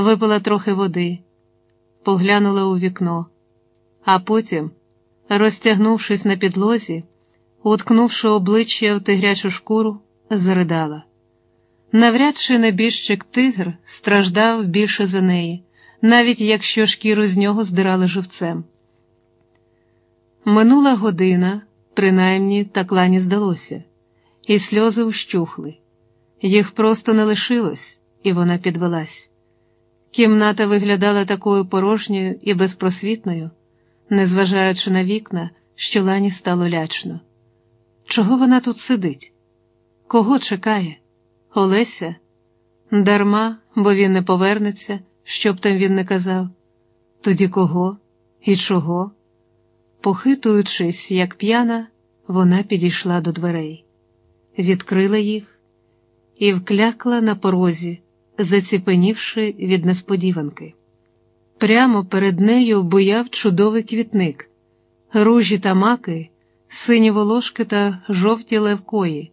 випила трохи води, поглянула у вікно, а потім, розтягнувшись на підлозі, уткнувши обличчя в тигрячу шкуру, заридала. Навряд чи небіжчик тигр страждав більше за неї, навіть якщо шкіру з нього здирали живцем. Минула година, принаймні так лані здалося, і сльози ущухли. Їх просто не лишилось, і вона підвелась. Кімната виглядала такою порожньою і безпросвітною, незважаючи на вікна, що лані стало лячно. Чого вона тут сидить? Кого чекає? Олеся? Дарма, бо він не повернеться, що б там він не казав. Тоді кого і чого? Похитуючись, як п'яна, вона підійшла до дверей, відкрила їх і вклякла на порозі, заціпенівши від несподіванки. Прямо перед нею буяв чудовий квітник, ружі та маки, сині волошки та жовті левкої,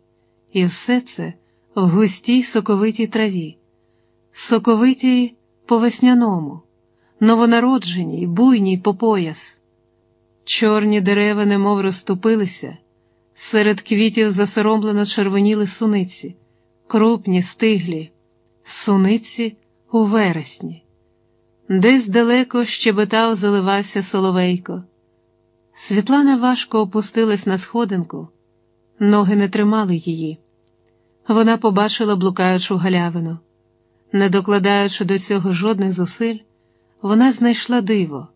і все це в густій соковитій траві, соковитій по весняному, новонародженій, буйній по пояс. Чорні дерева немов розступилися, серед квітів засоромлено червоніли суниці, крупні, стиглі, суниці у вересні. Десь далеко щебетав, заливався соловейко. Світлана важко опустилась на сходинку, ноги не тримали її. Вона побачила блукаючу галявину. Не докладаючи до цього жодних зусиль, вона знайшла диво,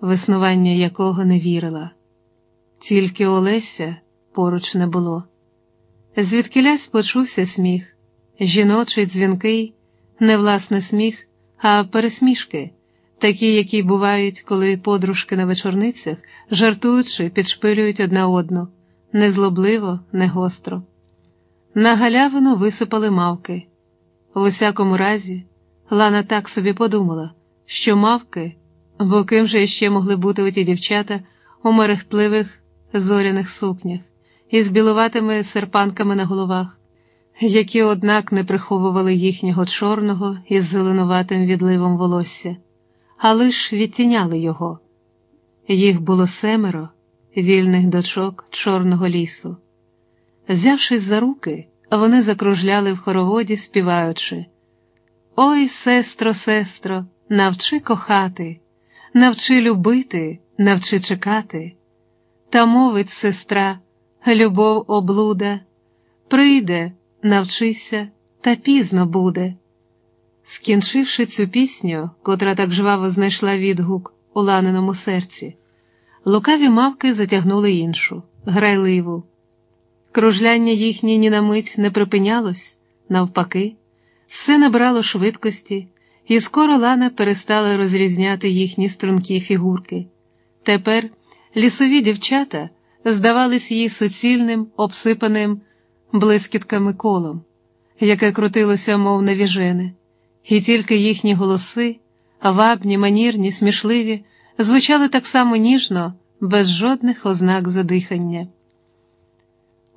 в існування якого не вірила. Тільки Олеся поруч не було. Звідкилясь почувся сміх, жіночий, дзвінкий, не власне сміх, а пересмішки, такі, які бувають, коли подружки на вечорницях, жартуючи, підшпилюють одна одну, незлобливо, не гостро. На галявину висипали мавки. В усякому разі, Лана так собі подумала, що мавки, бо ким же іще могли бути оті дівчата у мерехтливих зоряних сукнях із білуватими серпанками на головах, які, однак, не приховували їхнього чорного із зеленуватим відливом волосся, а лиш відтіняли його. Їх було семеро вільних дочок чорного лісу. Взявшись за руки, вони закружляли в хороводі, співаючи Ой, сестро, сестро, навчи кохати, навчи любити, навчи чекати. Та мовить сестра, любов облуда, прийде, навчися, та пізно буде. Скінчивши цю пісню, котра так жваво знайшла відгук у ланиному серці, лукаві мавки затягнули іншу, грайливу. Кружляння їхнє ні на мить не припинялось, навпаки, все набрало швидкості, і скоро Лана перестала розрізняти їхні стрункі фігурки. Тепер лісові дівчата здавались їй суцільним, обсипаним блискітками колом, яке крутилося, мов навіжене, і тільки їхні голоси, вабні, манірні, смішливі, звучали так само ніжно, без жодних ознак задихання.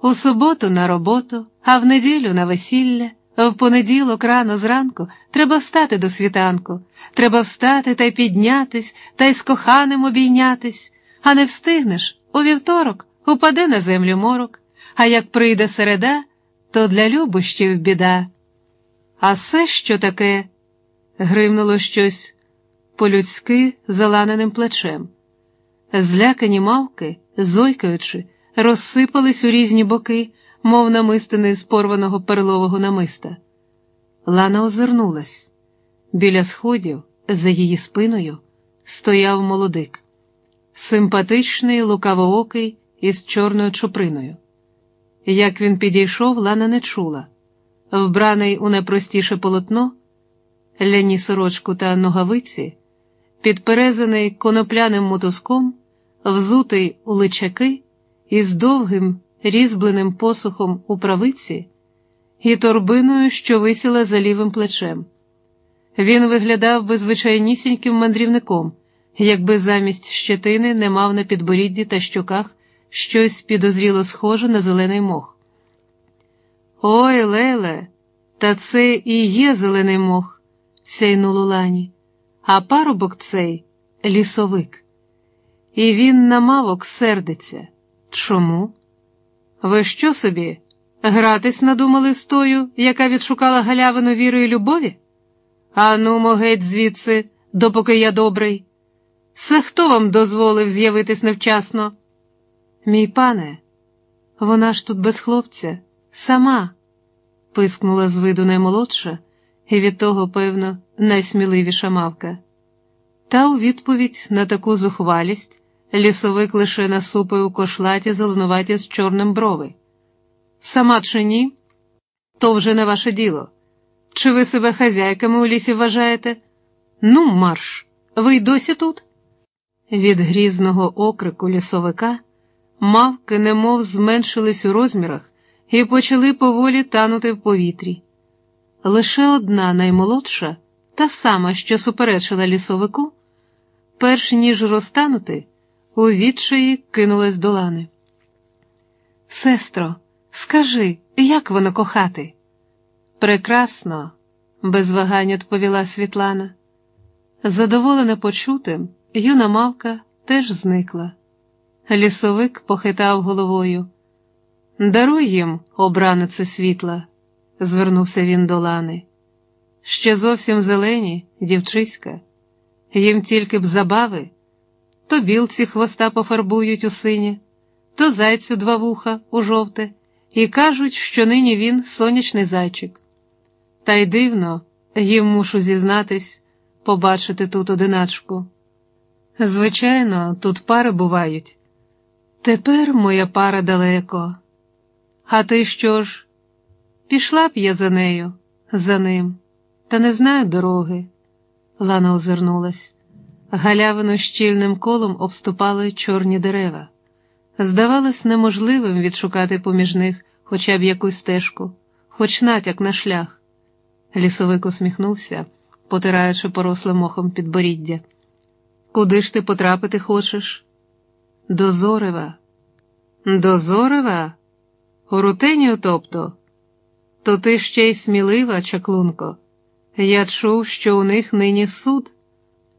У суботу на роботу, а в неділю на весілля, в понеділок рано зранку треба встати до світанку, треба встати та й піднятись, та й з коханим обійнятись, а не встигнеш у вівторок упаде на землю морок, а як прийде середа, то для любощів біда. А все що таке? гримнуло щось по-людськи заланеним плечем. Злякані мавки, зойкаючи, розсипались у різні боки, мов намистини з порваного перлового намиста. Лана озирнулась. Біля сходів, за її спиною, стояв молодик, симпатичний, лукавоокий із чорною чуприною. Як він підійшов, Лана не чула. Вбраний у найпростіше полотно, ляні сорочку та ногавиці, підперезаний конопляним мотузком, взутий у личаки із довгим різьбленим посухом у правиці і торбиною, що висіла за лівим плечем. Він виглядав би звичайнісіньким мандрівником, якби замість щетини не мав на підборідді та щоках щось підозріло схоже на зелений мох. Ой, Леле, та це і є зелений мох, сяйнуло лані, а парубок цей лісовик. І він на мавок сердиться. Чому? Ви що собі? Гратись надумали з тою, яка відшукала галявину віри і любові? Ану, геть звідси, допоки я добрий. Це хто вам дозволив з'явитись невчасно? Мій пане, вона ж тут без хлопця, сама, пискнула з виду наймолодша і від того, певно, найсміливіша мавка. Та у відповідь на таку зухвалість лісовик лише насупив у кошлаті зеленуваті з чорним брови. Сама чи ні? То вже не ваше діло. Чи ви себе хазяйками у лісі вважаєте? Ну, марш, ви й досі тут? Від грізного окрику лісовика мавки немов зменшились у розмірах і почали поволі танути в повітрі. Лише одна наймолодша, та сама, що суперечила лісовику, перш ніж розтанути, у відчаї кинулась до лани. Сестро, скажи, як воно кохати? Прекрасно, без вагань відповіла Світлана. Задоволена почутим, юна мавка теж зникла. Лісовик похитав головою. Даруй їм, обранице світла, звернувся він до лани. Ще зовсім зелені, дівчиська, їм тільки б забави, то білці хвоста пофарбують у синє, то зайцю два вуха у жовте, і кажуть, що нині він сонячний зайчик. Та й дивно, їм мушу зізнатись, побачити тут одиначку. Звичайно, тут пари бувають. Тепер моя пара далеко. А ти що ж? Пішла б я за нею, за ним, та не знаю дороги. Лана озирнулась. Галявину щільним колом обступали чорні дерева. Здавалось неможливим відшукати поміж них хоча б якусь стежку, хоч натяк на шлях. Лісовик усміхнувся, потираючи порослим мохом підборіддя. Куди ж ти потрапити хочеш? До Зорева. До Зорева? Тобто? То ти ще й смілива, чаклунко. Я чув, що у них нині суд.